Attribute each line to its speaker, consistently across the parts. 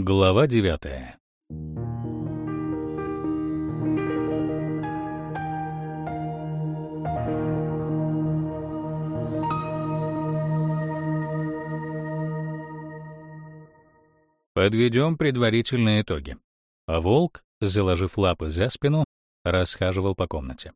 Speaker 1: Глава девятая. Подведем предварительные итоги. А волк, заложив лапы за спину, расхаживал по комнате.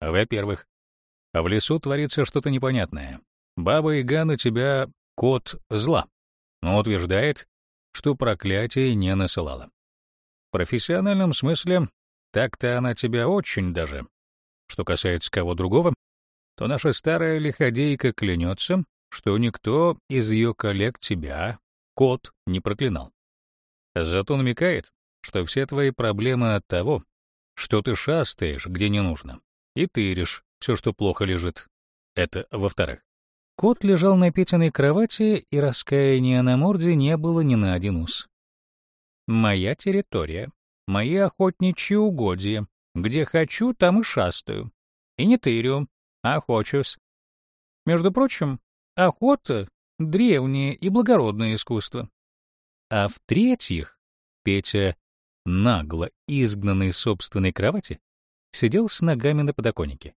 Speaker 1: Во-первых, в лесу творится что-то непонятное. Баба-яга на тебя кот зла, но утверждает, что проклятие не насылала. В профессиональном смысле так-то она тебя очень даже. Что касается кого другого, то наша старая лиходейка клянется, что никто из ее коллег тебя, кот, не проклинал. Зато намекает, что все твои проблемы от того, что ты шастаешь, где не нужно, и тыришь все, что плохо лежит. Это во-вторых. Кот лежал на Петиной кровати, и раскаяния на морде не было ни на один ус. «Моя территория, мои охотничьи угодья. Где хочу, там и шастаю. И не тырю, а охочусь. Между прочим, охота — древнее и благородное искусство. А в-третьих, Петя, нагло изгнанный из собственной кровати, сидел с ногами на подоконнике.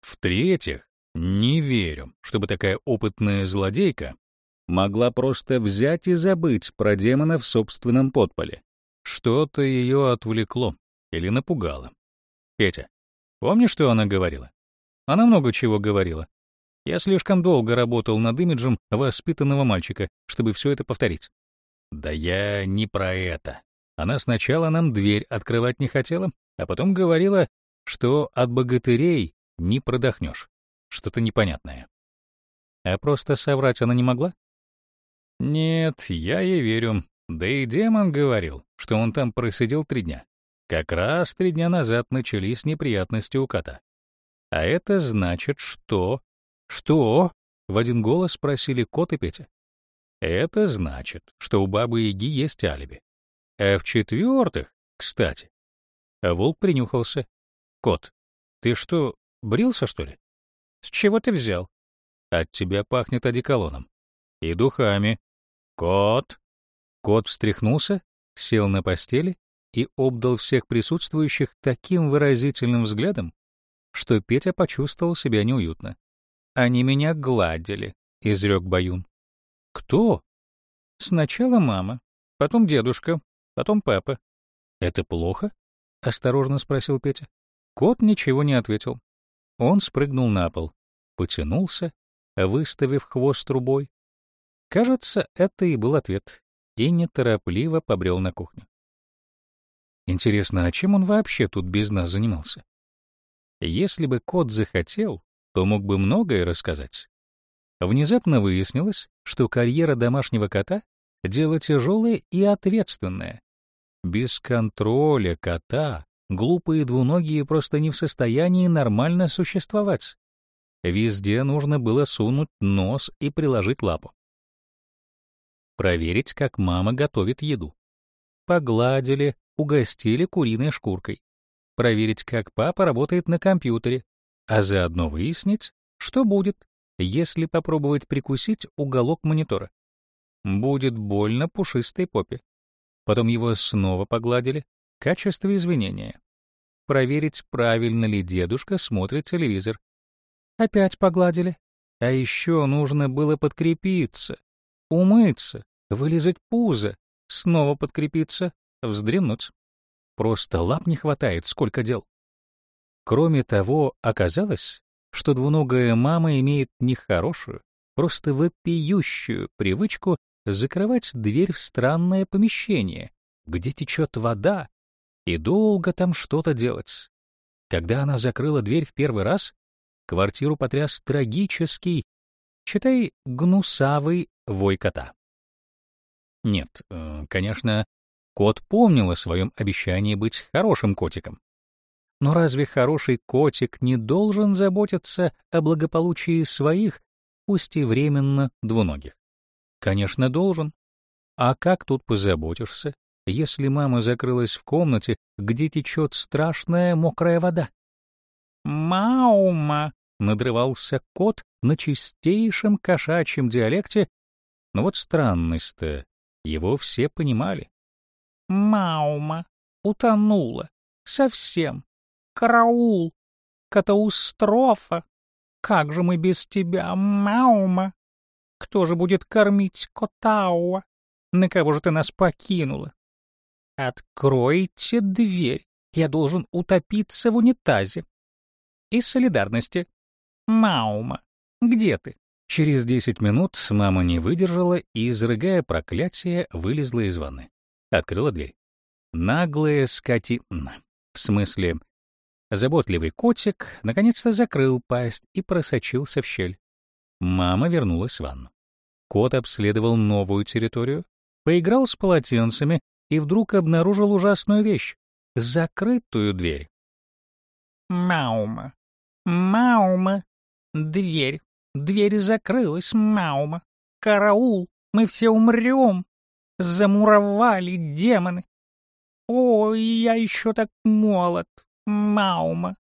Speaker 1: В-третьих, не верю, чтобы такая опытная злодейка могла просто взять и забыть про демона в собственном подполе. Что-то ее отвлекло или напугало. Петя, помнишь, что она говорила? Она много чего говорила. Я слишком долго работал над имиджем воспитанного мальчика, чтобы все это повторить. Да я не про это. Она сначала нам дверь открывать не хотела, а потом говорила, что от богатырей не продохнешь что-то непонятное. А просто соврать она не могла? Нет, я ей верю. Да и демон говорил, что он там просидел три дня. Как раз три дня назад начались неприятности у кота. А это значит, что... Что? В один голос спросили кот и Петя. Это значит, что у бабы-яги есть алиби. А в-четвертых, кстати... Волк принюхался. Кот, ты что, брился, что ли? С чего ты взял? От тебя пахнет одеколоном. И духами. Кот. Кот встряхнулся, сел на постели и обдал всех присутствующих таким выразительным взглядом, что Петя почувствовал себя неуютно. «Они меня гладили», — изрек Баюн. «Кто?» «Сначала мама, потом дедушка, потом папа». «Это плохо?» — осторожно спросил Петя. Кот ничего не ответил. Он спрыгнул на пол потянулся, выставив хвост трубой. Кажется, это и был ответ, и неторопливо побрел на кухню. Интересно, а чем он вообще тут без нас занимался? Если бы кот захотел, то мог бы многое рассказать. Внезапно выяснилось, что карьера домашнего кота — дело тяжелое и ответственное. Без контроля кота глупые двуногие просто не в состоянии нормально существовать. Везде нужно было сунуть нос и приложить лапу. Проверить, как мама готовит еду. Погладили, угостили куриной шкуркой. Проверить, как папа работает на компьютере, а заодно выяснить, что будет, если попробовать прикусить уголок монитора. Будет больно пушистой попе. Потом его снова погладили, в качестве извинения. Проверить, правильно ли дедушка смотрит телевизор, Опять погладили. А еще нужно было подкрепиться, умыться, вылезать пузо, снова подкрепиться, вздремнуть. Просто лап не хватает, сколько дел. Кроме того, оказалось, что двуногая мама имеет нехорошую, просто вопиющую привычку закрывать дверь в странное помещение, где течет вода, и долго там что-то делать. Когда она закрыла дверь в первый раз, квартиру потряс трагический, читай, гнусавый вой кота. Нет, э, конечно, кот помнил о своем обещании быть хорошим котиком. Но разве хороший котик не должен заботиться о благополучии своих, пусть и временно двуногих? Конечно, должен. А как тут позаботишься, если мама закрылась в комнате, где течет страшная мокрая вода? «Маума!» — надрывался кот на чистейшем кошачьем диалекте. Но вот странность-то. Его все понимали.
Speaker 2: «Маума! Утонула! Совсем! Караул! Катастрофа! Как же мы без тебя, Маума? Кто же будет кормить Котауа? На кого же ты нас покинула? Откройте дверь. Я должен утопиться в унитазе. Из солидарности. Маума, где ты?
Speaker 1: Через десять минут мама не выдержала и, изрыгая проклятие, вылезла из ванны. Открыла дверь. Наглая скотина. В смысле, заботливый котик наконец-то закрыл пасть и просочился в щель. Мама вернулась в ванну. Кот обследовал новую территорию, поиграл с полотенцами и вдруг обнаружил ужасную вещь — закрытую дверь.
Speaker 2: «Маума! Маума! Дверь! Дверь закрылась, Маума! Караул! Мы все умрем! Замуровали демоны! Ой, я еще так молод, Маума!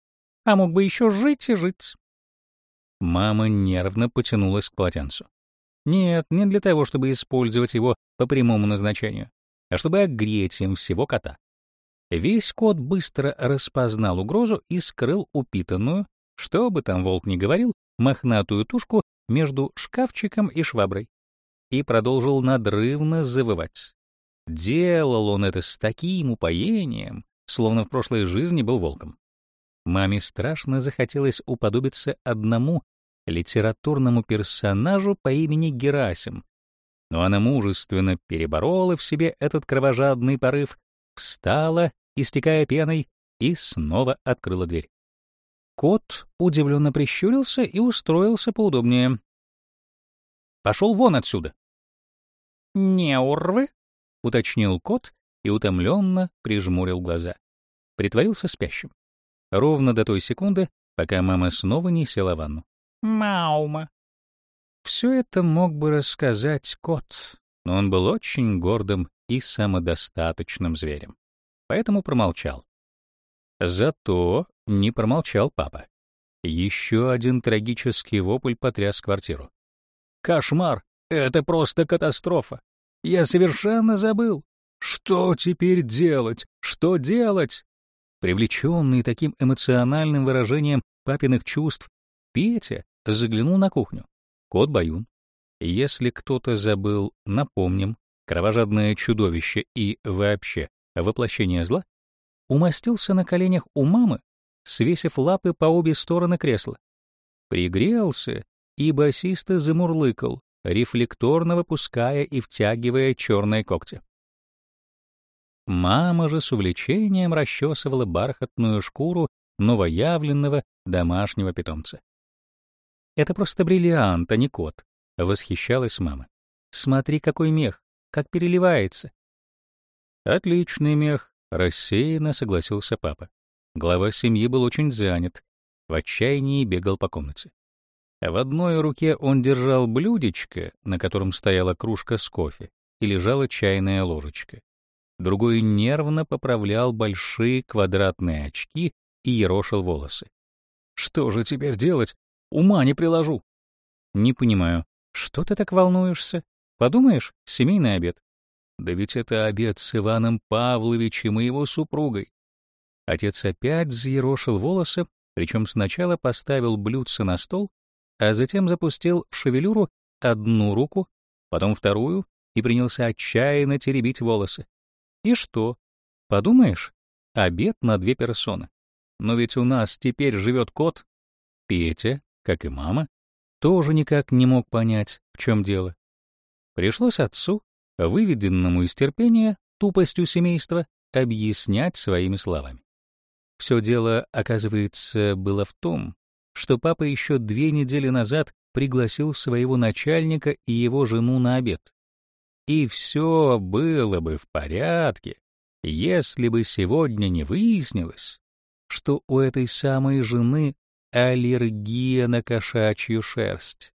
Speaker 2: А мог бы еще жить и жить!»
Speaker 1: Мама нервно потянулась к полотенцу. Нет, не для того, чтобы использовать его по прямому назначению, а чтобы огреть им всего кота. Весь кот быстро распознал угрозу и скрыл упитанную, что бы там волк ни говорил, мохнатую тушку между шкафчиком и шваброй. И продолжил надрывно завывать. Делал он это с таким упоением, словно в прошлой жизни был волком. Маме страшно захотелось уподобиться одному литературному персонажу по имени Герасим, но она мужественно переборола в себе этот кровожадный порыв, встала, истекая пеной, и снова открыла дверь. Кот удивленно прищурился и устроился поудобнее. «Пошел вон отсюда!»
Speaker 2: «Не урвы?»
Speaker 1: — уточнил кот и утомленно прижмурил глаза. Притворился спящим. Ровно до той секунды, пока мама снова не села в ванну.
Speaker 2: «Маума!»
Speaker 1: Все это мог бы рассказать кот, но он был очень гордым и самодостаточным зверем, поэтому промолчал. Зато не промолчал папа. Еще один трагический вопль потряс квартиру. «Кошмар! Это просто катастрофа! Я совершенно забыл! Что теперь делать? Что делать?» Привлеченный таким эмоциональным выражением папиных чувств, Петя заглянул на кухню. Кот Баюн. Если кто-то забыл, напомним, кровожадное чудовище и вообще воплощение зла, умостился на коленях у мамы, свесив лапы по обе стороны кресла. Пригрелся и басисто замурлыкал, рефлекторно выпуская и втягивая черные когти. Мама же с увлечением расчесывала бархатную шкуру новоявленного домашнего питомца. Это просто бриллиант, а не кот. Восхищалась мама. Смотри, какой мех, как переливается. Отличный мех, рассеянно согласился папа. Глава семьи был очень занят, в отчаянии бегал по комнате. В одной руке он держал блюдечко, на котором стояла кружка с кофе, и лежала чайная ложечка. Другой нервно поправлял большие квадратные очки и ерошил волосы. Что же теперь делать? Ума не приложу. Не понимаю, что ты так волнуешься? Подумаешь, семейный обед. Да ведь это обед с Иваном Павловичем и его супругой. Отец опять взъерошил волосы, причем сначала поставил блюдце на стол, а затем запустил в шевелюру одну руку, потом вторую и принялся отчаянно теребить волосы. И что? Подумаешь, обед на две персоны. Но ведь у нас теперь живет кот. Петя как и мама, тоже никак не мог понять, в чем дело. Пришлось отцу, выведенному из терпения тупостью семейства, объяснять своими словами. Все дело, оказывается, было в том, что папа еще две недели назад пригласил своего начальника и его жену на обед. И все было бы в порядке, если бы сегодня не выяснилось, что у этой самой жены аллергия на кошачью шерсть.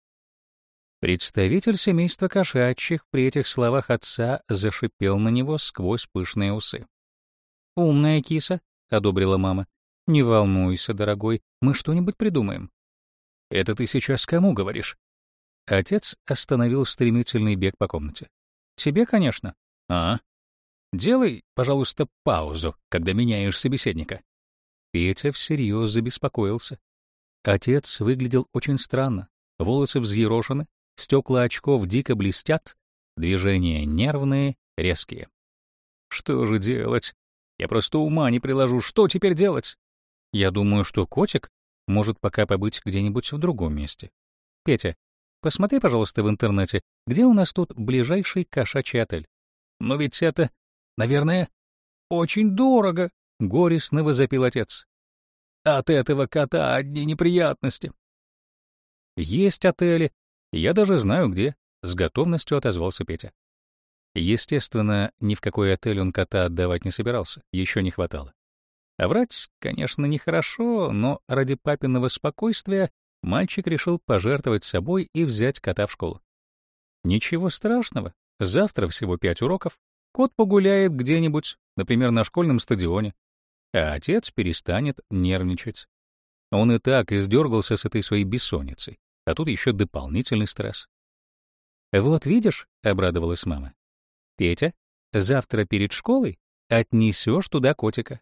Speaker 1: Представитель семейства кошачьих при этих словах отца зашипел на него сквозь пышные усы. «Умная киса», — одобрила мама. «Не волнуйся, дорогой, мы что-нибудь придумаем». «Это ты сейчас кому говоришь?» Отец остановил стремительный бег по комнате. «Тебе, конечно. А? Делай, пожалуйста, паузу, когда меняешь собеседника.
Speaker 2: Петя всерьез забеспокоился. Отец выглядел очень странно. Волосы взъерошены, стекла очков дико блестят, движения нервные, резкие.
Speaker 1: Что же делать? Я просто ума не приложу. Что теперь делать?
Speaker 2: Я думаю, что котик может пока побыть где-нибудь в другом месте. Петя, посмотри, пожалуйста, в интернете, где у нас тут ближайший кошачий отель.
Speaker 1: Но ведь это, наверное, очень дорого, — горестно возопил отец. От этого кота одни неприятности.
Speaker 2: Есть отели, я даже знаю где, — с готовностью отозвался Петя. Естественно, ни в какой отель он кота отдавать не собирался, еще не хватало. А врать, конечно, нехорошо, но ради папиного спокойствия мальчик решил пожертвовать собой и взять кота в школу. Ничего страшного, завтра всего пять уроков, кот погуляет где-нибудь, например, на школьном стадионе, а отец перестанет нервничать. Он и так издергался с этой своей бессонницей, а тут еще дополнительный стресс. «Вот видишь», — обрадовалась мама, — «Петя, завтра перед школой отнесешь туда котика,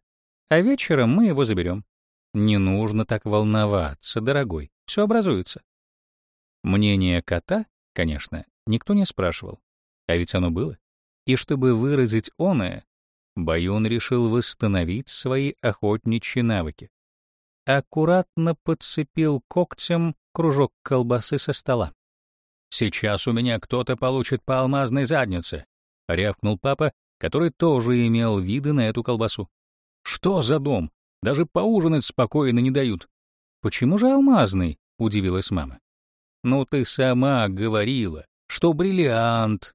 Speaker 2: а вечером мы его заберем. Не нужно так волноваться, дорогой, все образуется». Мнение кота, конечно, никто не спрашивал, а ведь оно было. И чтобы выразить оное, Баюн решил восстановить свои охотничьи навыки. Аккуратно подцепил когтем кружок колбасы со стола.
Speaker 1: «Сейчас у меня кто-то получит по алмазной заднице», — рявкнул папа, который тоже имел виды на эту колбасу. «Что за дом? Даже поужинать спокойно не дают».
Speaker 2: «Почему же алмазный?» — удивилась мама.
Speaker 1: «Ну ты сама говорила, что бриллиант»,